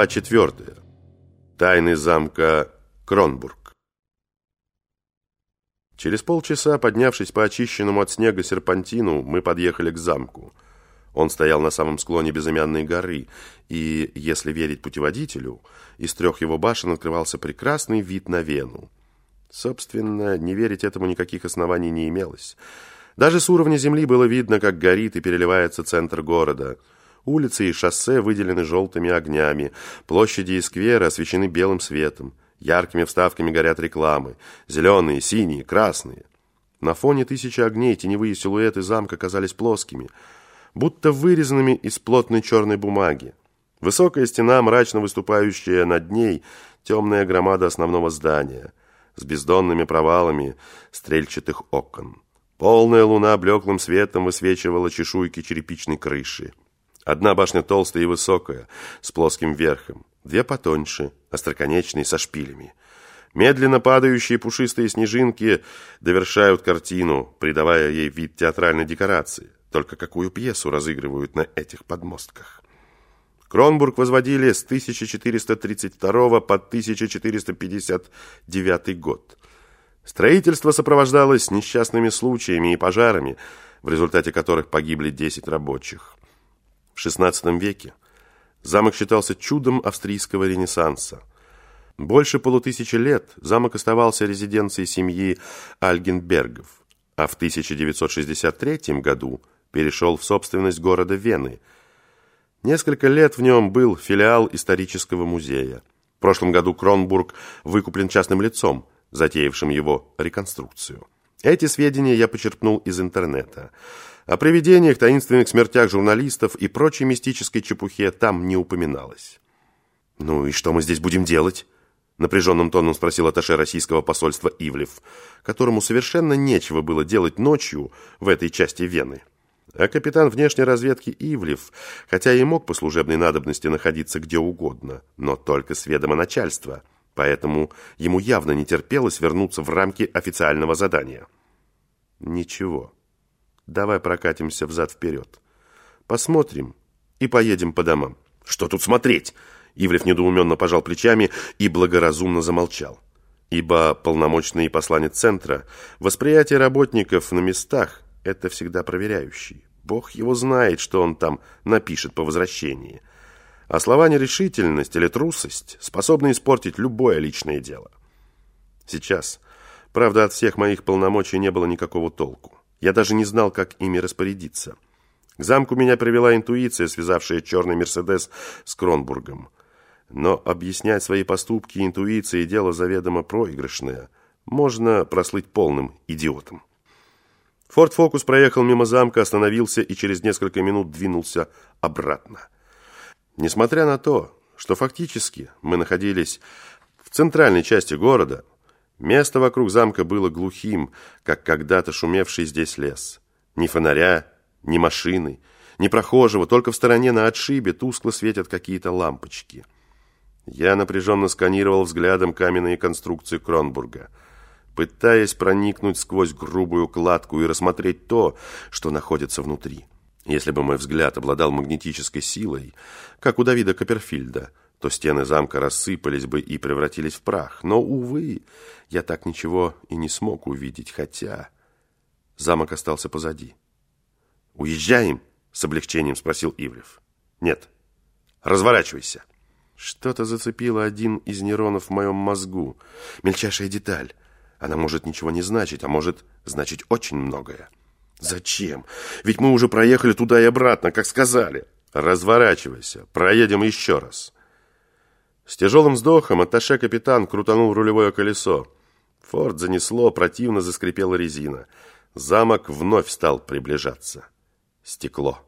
Глава 4. Тайны замка Кронбург. Через полчаса, поднявшись по очищенному от снега серпантину, мы подъехали к замку. Он стоял на самом склоне безымянной горы, и, если верить путеводителю, из трех его башен открывался прекрасный вид на Вену. Собственно, не верить этому никаких оснований не имелось. Даже с уровня земли было видно, как горит и переливается центр города – Улицы и шоссе выделены желтыми огнями, площади и скверы освещены белым светом, яркими вставками горят рекламы, зеленые, синие, красные. На фоне тысячи огней теневые силуэты замка казались плоскими, будто вырезанными из плотной черной бумаги. Высокая стена, мрачно выступающая над ней, темная громада основного здания, с бездонными провалами стрельчатых окон. Полная луна блеклым светом высвечивала чешуйки черепичной крыши. Одна башня толстая и высокая, с плоским верхом, две потоньше, остроконечные, со шпилями. Медленно падающие пушистые снежинки довершают картину, придавая ей вид театральной декорации. Только какую пьесу разыгрывают на этих подмостках? Кронбург возводили с 1432 по 1459 год. Строительство сопровождалось несчастными случаями и пожарами, в результате которых погибли 10 рабочих. XVI веке замок считался чудом австрийского ренессанса. Больше полутысячи лет замок оставался резиденцией семьи Альгенбергов, а в 1963 году перешел в собственность города Вены. Несколько лет в нем был филиал исторического музея. В прошлом году Кронбург выкуплен частным лицом, затеявшим его реконструкцию. Эти сведения я почерпнул из интернета. О привидениях, таинственных смертях журналистов и прочей мистической чепухе там не упоминалось. «Ну и что мы здесь будем делать?» Напряженным тоном спросил аташе российского посольства Ивлев, которому совершенно нечего было делать ночью в этой части Вены. А капитан внешней разведки Ивлев, хотя и мог по служебной надобности находиться где угодно, но только с ведома начальства, поэтому ему явно не терпелось вернуться в рамки официального задания. Ничего. Давай прокатимся взад-вперед. Посмотрим и поедем по домам. Что тут смотреть? Ивлев недоуменно пожал плечами и благоразумно замолчал. Ибо полномочный посланец центра, восприятие работников на местах – это всегда проверяющий. Бог его знает, что он там напишет по возвращении. А слова нерешительность или трусость способны испортить любое личное дело. Сейчас, правда, от всех моих полномочий не было никакого толку. Я даже не знал, как ими распорядиться. К замку меня привела интуиция, связавшая черный «Мерседес» с Кронбургом. Но объяснять свои поступки интуиции дело заведомо проигрышное. Можно прослыть полным идиотом. Форд Фокус проехал мимо замка, остановился и через несколько минут двинулся обратно. Несмотря на то, что фактически мы находились в центральной части города, Место вокруг замка было глухим, как когда-то шумевший здесь лес. Ни фонаря, ни машины, ни прохожего, только в стороне на отшибе тускло светят какие-то лампочки. Я напряженно сканировал взглядом каменные конструкции Кронбурга, пытаясь проникнуть сквозь грубую кладку и рассмотреть то, что находится внутри. Если бы мой взгляд обладал магнетической силой, как у Давида Копперфильда, то стены замка рассыпались бы и превратились в прах. Но, увы, я так ничего и не смог увидеть, хотя... Замок остался позади. «Уезжаем?» — с облегчением спросил Ивлев. «Нет. Разворачивайся». Что-то зацепило один из нейронов в моем мозгу. Мельчайшая деталь. Она может ничего не значить, а может значить очень многое. Зачем? Ведь мы уже проехали туда и обратно, как сказали. Разворачивайся, проедем еще раз. С тяжелым вздохом атташе-капитан крутанул рулевое колесо. Форд занесло, противно заскрипела резина. Замок вновь стал приближаться. Стекло.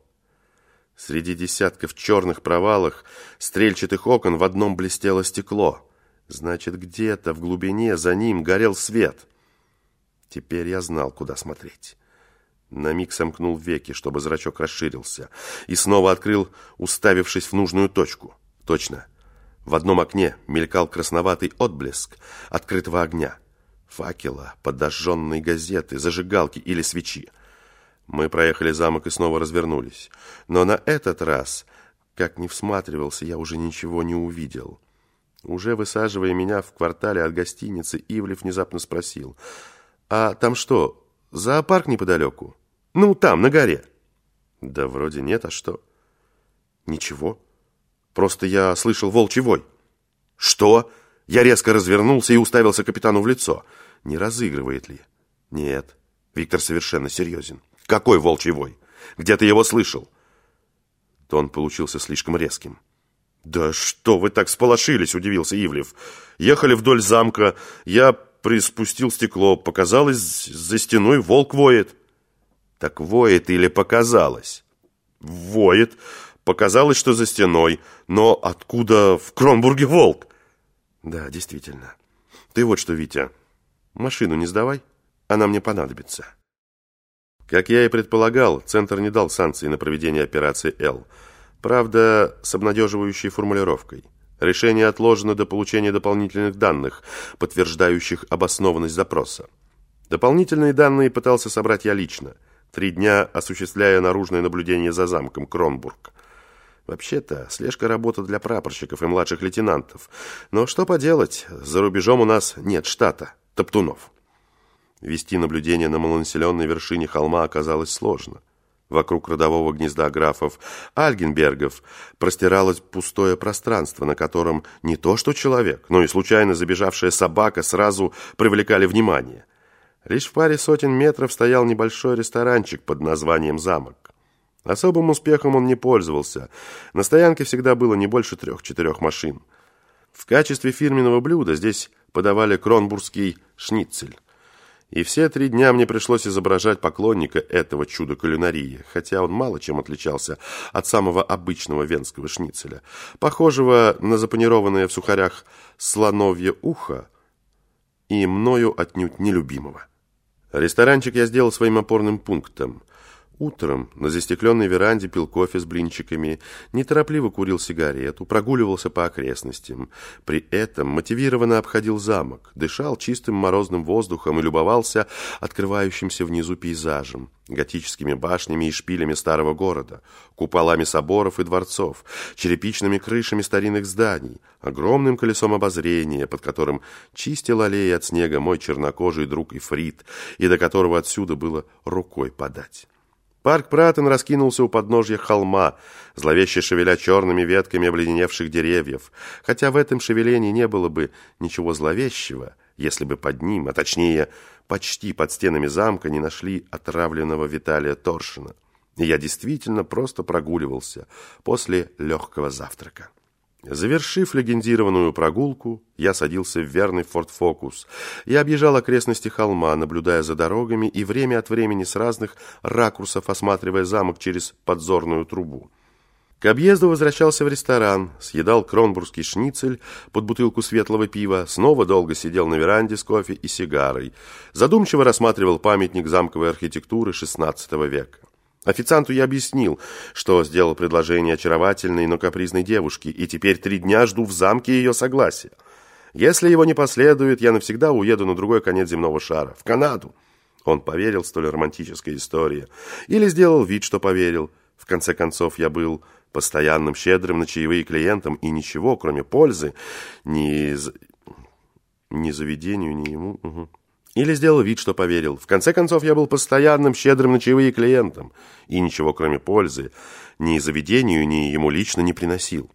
Среди десятков черных провалах стрельчатых окон в одном блестело стекло. Значит, где-то в глубине за ним горел свет. Теперь я знал, куда смотреть. На миг сомкнул веки, чтобы зрачок расширился, и снова открыл, уставившись в нужную точку. Точно. В одном окне мелькал красноватый отблеск открытого огня. Факела, подожженной газеты, зажигалки или свечи. Мы проехали замок и снова развернулись. Но на этот раз Как ни всматривался, я уже ничего не увидел. Уже высаживая меня в квартале от гостиницы, Ивлев внезапно спросил, «А там что, зоопарк неподалеку? Ну, там, на горе». «Да вроде нет, а что?» «Ничего. Просто я слышал волчий вой». «Что?» Я резко развернулся и уставился капитану в лицо. Не разыгрывает ли? Нет. Виктор совершенно серьезен. Какой волчий вой? Где ты его слышал? Тон получился слишком резким. «Да что вы так сполошились?» – удивился Ивлев. «Ехали вдоль замка, я приспустил стекло, показалось, за стеной волк воет». «Так воет или показалось?» «Воет. Показалось, что за стеной. Но откуда в Кронбурге волк?» «Да, действительно. Ты вот что, Витя, машину не сдавай, она мне понадобится». Как я и предполагал, Центр не дал санкций на проведение операции «Л». Правда, с обнадеживающей формулировкой. Решение отложено до получения дополнительных данных, подтверждающих обоснованность запроса. Дополнительные данные пытался собрать я лично, три дня осуществляя наружное наблюдение за замком Кронбург. Вообще-то, слежка работа для прапорщиков и младших лейтенантов. Но что поделать, за рубежом у нас нет штата, топтунов. Вести наблюдение на малонаселенной вершине холма оказалось сложно. Вокруг родового гнезда графов Альгенбергов простиралось пустое пространство, на котором не то что человек, но и случайно забежавшая собака сразу привлекали внимание. Лишь в паре сотен метров стоял небольшой ресторанчик под названием «Замок». Особым успехом он не пользовался. На стоянке всегда было не больше трех-четырех машин. В качестве фирменного блюда здесь подавали кронбургский шницель. И все три дня мне пришлось изображать поклонника этого чуда кулинарии, хотя он мало чем отличался от самого обычного венского шницеля, похожего на запанированное в сухарях слоновье ухо и мною отнюдь нелюбимого. Ресторанчик я сделал своим опорным пунктом – Утром на застекленной веранде пил кофе с блинчиками, неторопливо курил сигарету, прогуливался по окрестностям. При этом мотивированно обходил замок, дышал чистым морозным воздухом и любовался открывающимся внизу пейзажем, готическими башнями и шпилями старого города, куполами соборов и дворцов, черепичными крышами старинных зданий, огромным колесом обозрения, под которым чистил аллеи от снега мой чернокожий друг Ифрит, и до которого отсюда было рукой подать. Парк Пратен раскинулся у подножья холма, зловеще шевеля черными ветками обледеневших деревьев, хотя в этом шевелении не было бы ничего зловещего, если бы под ним, а точнее, почти под стенами замка не нашли отравленного Виталия Торшина. И я действительно просто прогуливался после легкого завтрака. Завершив легендированную прогулку, я садился в верный Ford Focus. Я объезжал окрестности холма, наблюдая за дорогами и время от времени с разных ракурсов осматривая замок через подзорную трубу. К объезду возвращался в ресторан, съедал кронбургский шницель под бутылку светлого пива, снова долго сидел на веранде с кофе и сигарой, задумчиво рассматривал памятник замковой архитектуры XVI века. Официанту я объяснил, что сделал предложение очаровательной, но капризной девушке, и теперь три дня жду в замке ее согласия. Если его не последует, я навсегда уеду на другой конец земного шара, в Канаду. Он поверил столь романтической истории. Или сделал вид, что поверил. В конце концов, я был постоянным щедрым на чаевые клиентам, и ничего, кроме пользы, ни, ни заведению, ни ему... Угу. Или сделал вид, что поверил. В конце концов, я был постоянным, щедрым на чаевые клиентам. И ничего, кроме пользы, ни заведению, ни ему лично не приносил.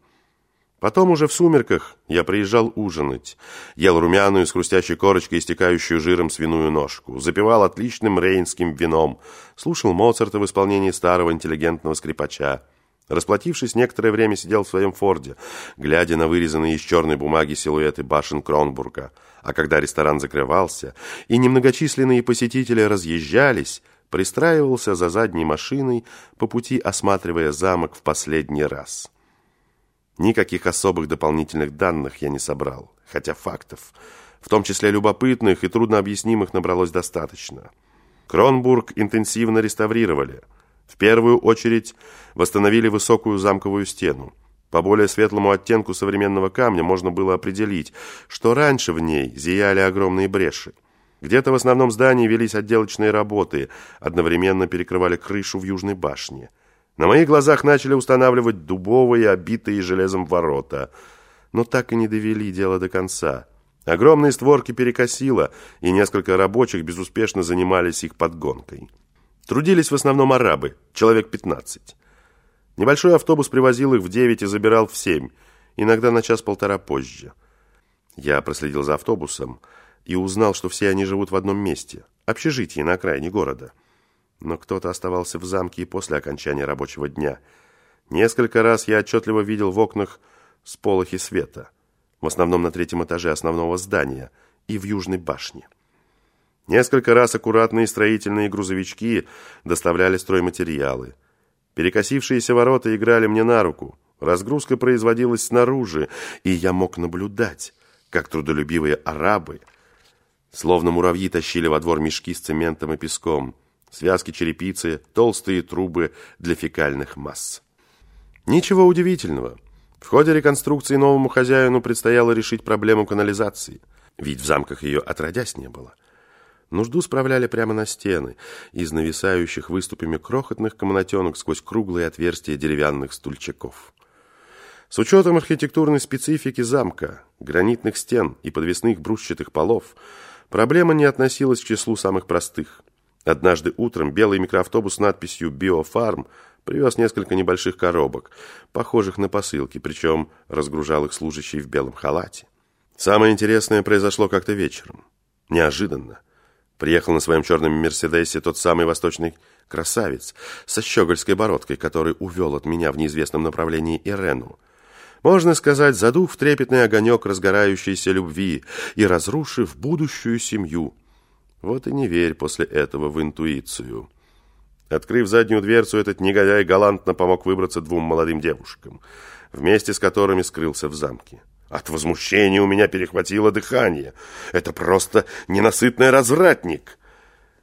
Потом уже в сумерках я приезжал ужинать. Ел румяную с хрустящей корочкой, истекающую жиром свиную ножку. Запивал отличным рейнским вином. Слушал Моцарта в исполнении старого интеллигентного скрипача. Расплатившись, некоторое время сидел в своем форде, глядя на вырезанные из черной бумаги силуэты башен Кронбурга. А когда ресторан закрывался, и немногочисленные посетители разъезжались, пристраивался за задней машиной, по пути осматривая замок в последний раз. Никаких особых дополнительных данных я не собрал, хотя фактов, в том числе любопытных и труднообъяснимых, набралось достаточно. Кронбург интенсивно реставрировали – в первую очередь восстановили высокую замковую стену. По более светлому оттенку современного камня можно было определить, что раньше в ней зияли огромные бреши. Где-то в основном здании велись отделочные работы, одновременно перекрывали крышу в южной башне. На моих глазах начали устанавливать дубовые, обитые железом ворота, но так и не довели дело до конца. Огромные створки перекосило, и несколько рабочих безуспешно занимались их подгонкой. Трудились в основном арабы, человек 15. Небольшой автобус привозил их в 9 и забирал в 7, иногда на час-полтора позже. Я проследил за автобусом и узнал, что все они живут в одном месте, общежитии на окраине города. Но кто-то оставался в замке и после окончания рабочего дня. Несколько раз я отчетливо видел в окнах сполохи света, в основном на третьем этаже основного здания и в южной башне. Несколько раз аккуратные строительные грузовички доставляли стройматериалы. Перекосившиеся ворота играли мне на руку. Разгрузка производилась снаружи, и я мог наблюдать, как трудолюбивые арабы, словно муравьи, тащили во двор мешки с цементом и песком, связки черепицы, толстые трубы для фекальных масс. Ничего удивительного. В ходе реконструкции новому хозяину предстояло решить проблему канализации, ведь в замках ее отродясь не было. Нужду справляли прямо на стены, из нависающих выступами крохотных комнатенок сквозь круглые отверстия деревянных стульчаков. С учетом архитектурной специфики замка, гранитных стен и подвесных брусчатых полов, проблема не относилась к числу самых простых. Однажды утром белый микроавтобус с надписью «Биофарм» привез несколько небольших коробок, похожих на посылки, причем разгружал их служащий в белом халате. Самое интересное произошло как-то вечером. Неожиданно. Приехал на своем черном «Мерседесе» тот самый восточный красавец со щегольской бородкой, который увел от меня в неизвестном направлении Ирену. Можно сказать, задув трепетный огонек разгорающейся любви и разрушив будущую семью. Вот и не верь после этого в интуицию. Открыв заднюю дверцу, этот негодяй галантно помог выбраться двум молодым девушкам, вместе с которыми скрылся в замке. От возмущения у меня перехватило дыхание. Это просто ненасытный развратник.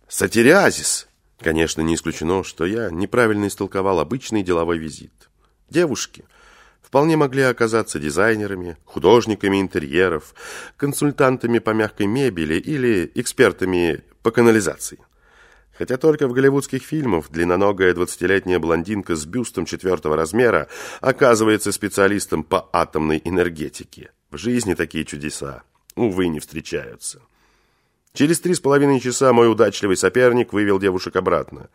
Сатириазис. Конечно, не исключено, что я неправильно истолковал обычный деловой визит. Девушки вполне могли оказаться дизайнерами, художниками интерьеров, консультантами по мягкой мебели или экспертами по канализации. Хотя только в голливудских фильмах длинноногая двадцатилетняя блондинка с бюстом четвертого размера оказывается специалистом по атомной энергетике. В жизни такие чудеса, увы, не встречаются. Через три с половиной часа мой удачливый соперник вывел девушек обратно.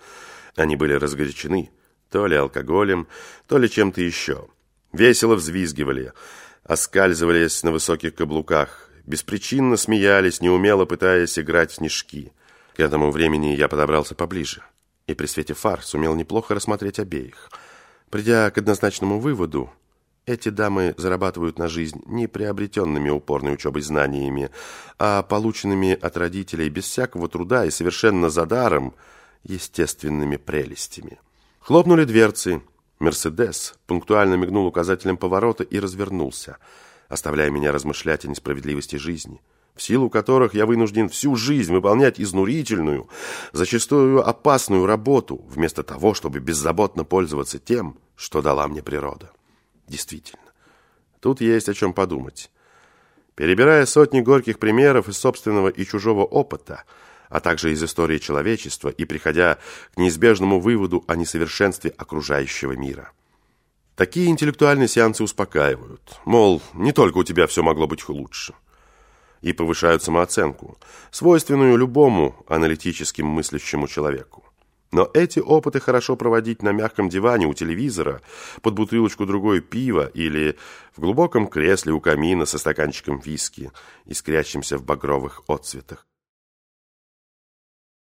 Они были разгорячены, то ли алкоголем, то ли чем-то еще. Весело взвизгивали, оскальзывались на высоких каблуках, беспричинно смеялись, неумело пытаясь играть в снежки. К этому времени я подобрался поближе и при свете фар сумел неплохо рассмотреть обеих. Придя к однозначному выводу, эти дамы зарабатывают на жизнь не приобретенными упорной учебой знаниями, а полученными от родителей без всякого труда и совершенно за даром естественными прелестями. Хлопнули дверцы. «Мерседес» пунктуально мигнул указателем поворота и развернулся, оставляя меня размышлять о несправедливости жизни – в силу которых я вынужден всю жизнь выполнять изнурительную, зачастую опасную работу, вместо того, чтобы беззаботно пользоваться тем, что дала мне природа. Действительно, тут есть о чем подумать. Перебирая сотни горьких примеров из собственного и чужого опыта, а также из истории человечества и приходя к неизбежному выводу о несовершенстве окружающего мира. Такие интеллектуальные сеансы успокаивают. Мол, не только у тебя все могло быть лучше и повышают самооценку, свойственную любому аналитически мыслящему человеку. Но эти опыты хорошо проводить на мягком диване у телевизора, под бутылочку другой пива или в глубоком кресле у камина со стаканчиком виски, искрящимся в багровых отцветах.